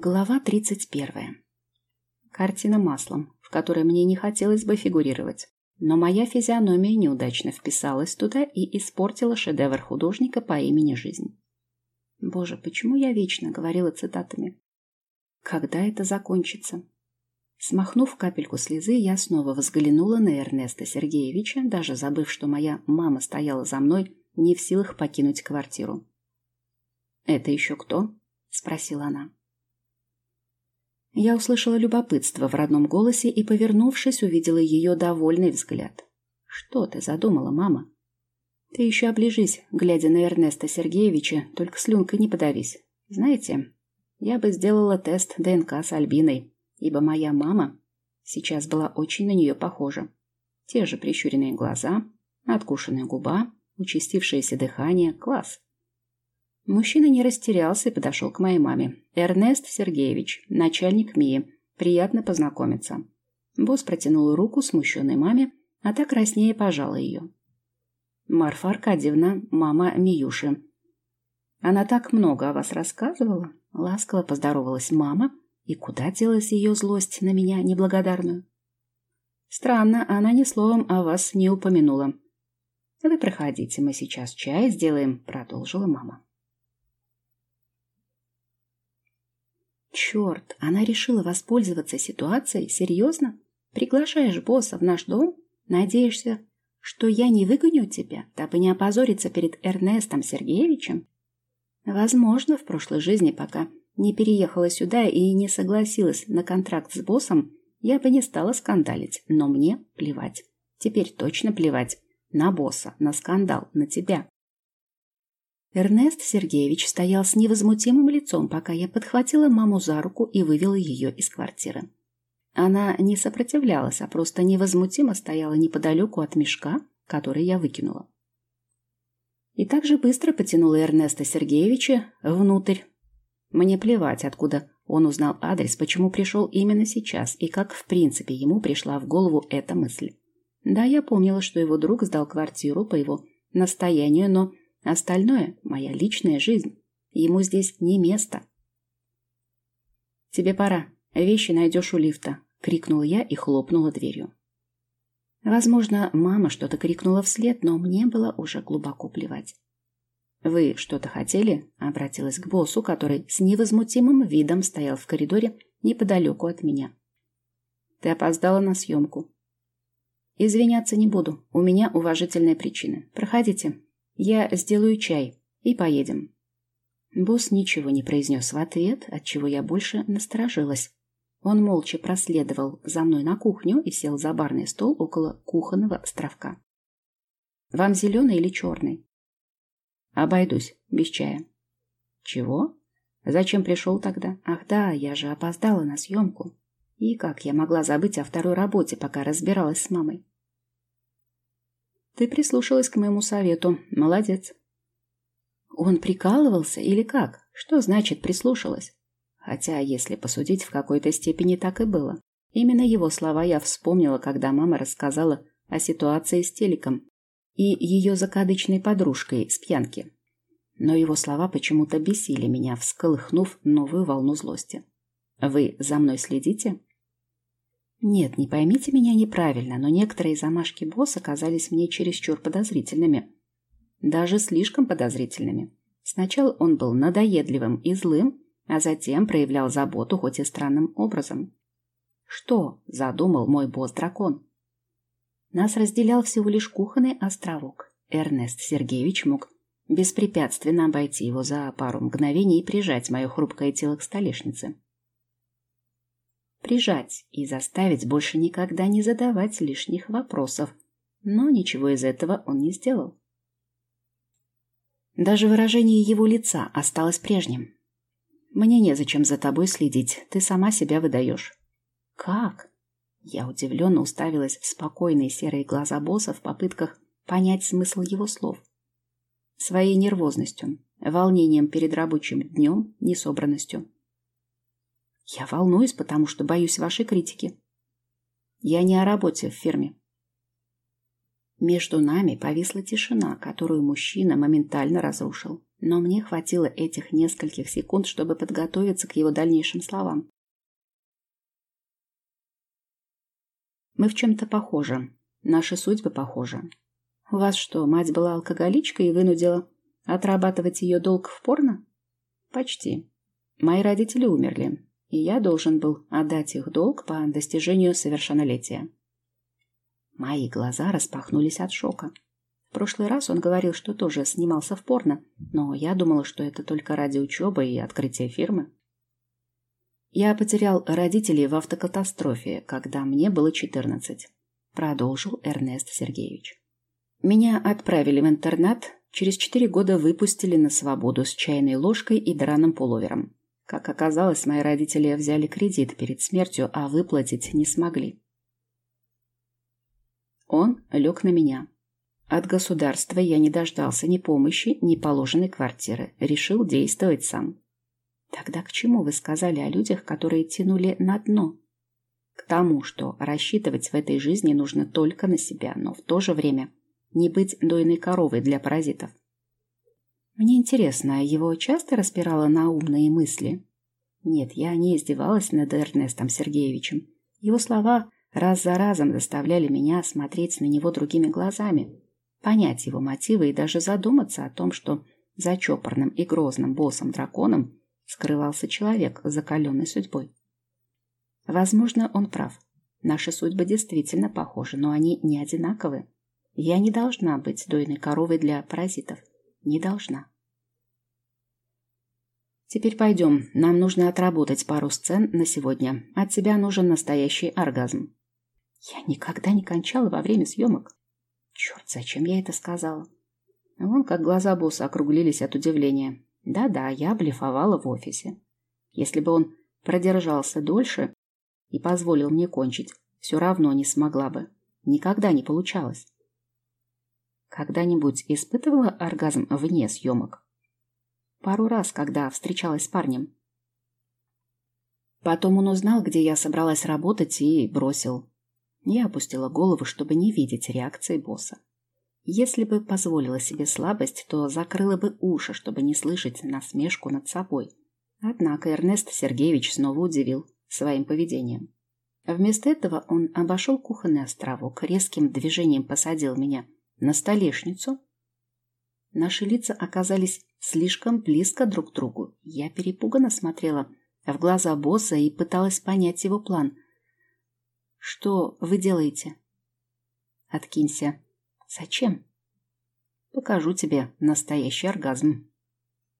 Глава 31. Картина маслом, в которой мне не хотелось бы фигурировать. Но моя физиономия неудачно вписалась туда и испортила шедевр художника по имени Жизнь. Боже, почему я вечно говорила цитатами? Когда это закончится? Смахнув капельку слезы, я снова взглянула на Эрнеста Сергеевича, даже забыв, что моя мама стояла за мной, не в силах покинуть квартиру. «Это еще кто?» — спросила она. Я услышала любопытство в родном голосе и, повернувшись, увидела ее довольный взгляд. «Что ты задумала, мама?» «Ты еще оближись, глядя на Эрнеста Сергеевича, только слюнкой не подавись. Знаете, я бы сделала тест ДНК с Альбиной, ибо моя мама сейчас была очень на нее похожа. Те же прищуренные глаза, откушенная губа, участившееся дыхание. Класс!» Мужчина не растерялся и подошел к моей маме. «Эрнест Сергеевич, начальник МИИ. Приятно познакомиться». Босс протянул руку смущенной маме, а так краснее пожала ее. «Марфа Аркадьевна, мама Миюши». «Она так много о вас рассказывала?» Ласково поздоровалась мама. И куда делась ее злость на меня неблагодарную? «Странно, она ни словом о вас не упомянула». «Вы проходите, мы сейчас чай сделаем», — продолжила мама. Черт, она решила воспользоваться ситуацией? Серьезно? Приглашаешь босса в наш дом? Надеешься, что я не выгоню тебя, дабы не опозориться перед Эрнестом Сергеевичем? Возможно, в прошлой жизни, пока не переехала сюда и не согласилась на контракт с боссом, я бы не стала скандалить, но мне плевать. Теперь точно плевать. На босса, на скандал, на тебя. Эрнест Сергеевич стоял с невозмутимым лицом, пока я подхватила маму за руку и вывела ее из квартиры. Она не сопротивлялась, а просто невозмутимо стояла неподалеку от мешка, который я выкинула. И так же быстро потянула Эрнеста Сергеевича внутрь. Мне плевать, откуда он узнал адрес, почему пришел именно сейчас и как, в принципе, ему пришла в голову эта мысль. Да, я помнила, что его друг сдал квартиру по его настоянию, но Остальное — моя личная жизнь. Ему здесь не место. «Тебе пора. Вещи найдешь у лифта», — крикнула я и хлопнула дверью. Возможно, мама что-то крикнула вслед, но мне было уже глубоко плевать. «Вы что-то хотели?» — обратилась к боссу, который с невозмутимым видом стоял в коридоре неподалеку от меня. «Ты опоздала на съемку». «Извиняться не буду. У меня уважительные причины. Проходите. Я сделаю чай и поедем. Босс ничего не произнес в ответ, отчего я больше насторожилась. Он молча проследовал за мной на кухню и сел за барный стол около кухонного островка. «Вам зеленый или черный?» «Обойдусь, без чая». «Чего? Зачем пришел тогда? Ах да, я же опоздала на съемку. И как я могла забыть о второй работе, пока разбиралась с мамой?» Ты прислушалась к моему совету. Молодец. Он прикалывался или как? Что значит прислушалась? Хотя, если посудить, в какой-то степени так и было. Именно его слова я вспомнила, когда мама рассказала о ситуации с телеком и ее закадычной подружкой с пьянки. Но его слова почему-то бесили меня, всколыхнув новую волну злости. «Вы за мной следите?» Нет, не поймите меня неправильно, но некоторые замашки босса казались мне чересчур подозрительными. Даже слишком подозрительными. Сначала он был надоедливым и злым, а затем проявлял заботу хоть и странным образом. Что задумал мой босс-дракон? Нас разделял всего лишь кухонный островок. Эрнест Сергеевич мог беспрепятственно обойти его за пару мгновений и прижать мое хрупкое тело к столешнице прижать и заставить больше никогда не задавать лишних вопросов. Но ничего из этого он не сделал. Даже выражение его лица осталось прежним. «Мне незачем за тобой следить, ты сама себя выдаешь». «Как?» Я удивленно уставилась в спокойные серые глаза босса в попытках понять смысл его слов. Своей нервозностью, волнением перед рабочим днем, несобранностью. Я волнуюсь, потому что боюсь вашей критики. Я не о работе в фирме. Между нами повисла тишина, которую мужчина моментально разрушил. но мне хватило этих нескольких секунд, чтобы подготовиться к его дальнейшим словам. Мы в чем-то похожи. Наши судьбы похожи. У вас что, мать была алкоголичкой и вынудила отрабатывать ее долг в порно? Почти. Мои родители умерли, и я должен был отдать их долг по достижению совершеннолетия. Мои глаза распахнулись от шока. В прошлый раз он говорил, что тоже снимался в порно, но я думала, что это только ради учебы и открытия фирмы. Я потерял родителей в автокатастрофе, когда мне было 14, продолжил Эрнест Сергеевич. Меня отправили в интернат, через четыре года выпустили на свободу с чайной ложкой и драным пуловером. Как оказалось, мои родители взяли кредит перед смертью, а выплатить не смогли. Он лег на меня. От государства я не дождался ни помощи, ни положенной квартиры. Решил действовать сам. Тогда к чему вы сказали о людях, которые тянули на дно? К тому, что рассчитывать в этой жизни нужно только на себя, но в то же время не быть дойной коровой для паразитов. Мне интересно, его часто распирало на умные мысли? Нет, я не издевалась над Эрнестом Сергеевичем. Его слова раз за разом заставляли меня смотреть на него другими глазами, понять его мотивы и даже задуматься о том, что за чопорным и грозным боссом-драконом скрывался человек, закаленный судьбой. Возможно, он прав. Наши судьбы действительно похожи, но они не одинаковы. Я не должна быть дойной коровой для паразитов. Не должна. Теперь пойдем. Нам нужно отработать пару сцен на сегодня. От тебя нужен настоящий оргазм. Я никогда не кончала во время съемок. Черт, зачем я это сказала? Вон как глаза босса округлились от удивления. Да-да, я блефовала в офисе. Если бы он продержался дольше и позволил мне кончить, все равно не смогла бы. Никогда не получалось. Когда-нибудь испытывала оргазм вне съемок? Пару раз, когда встречалась с парнем. Потом он узнал, где я собралась работать, и бросил. Я опустила голову, чтобы не видеть реакции босса. Если бы позволила себе слабость, то закрыла бы уши, чтобы не слышать насмешку над собой. Однако Эрнест Сергеевич снова удивил своим поведением. Вместо этого он обошел кухонный островок, резким движением посадил меня на столешницу. Наши лица оказались слишком близко друг к другу. Я перепуганно смотрела в глаза босса и пыталась понять его план. «Что вы делаете?» «Откинься». «Зачем?» «Покажу тебе настоящий оргазм».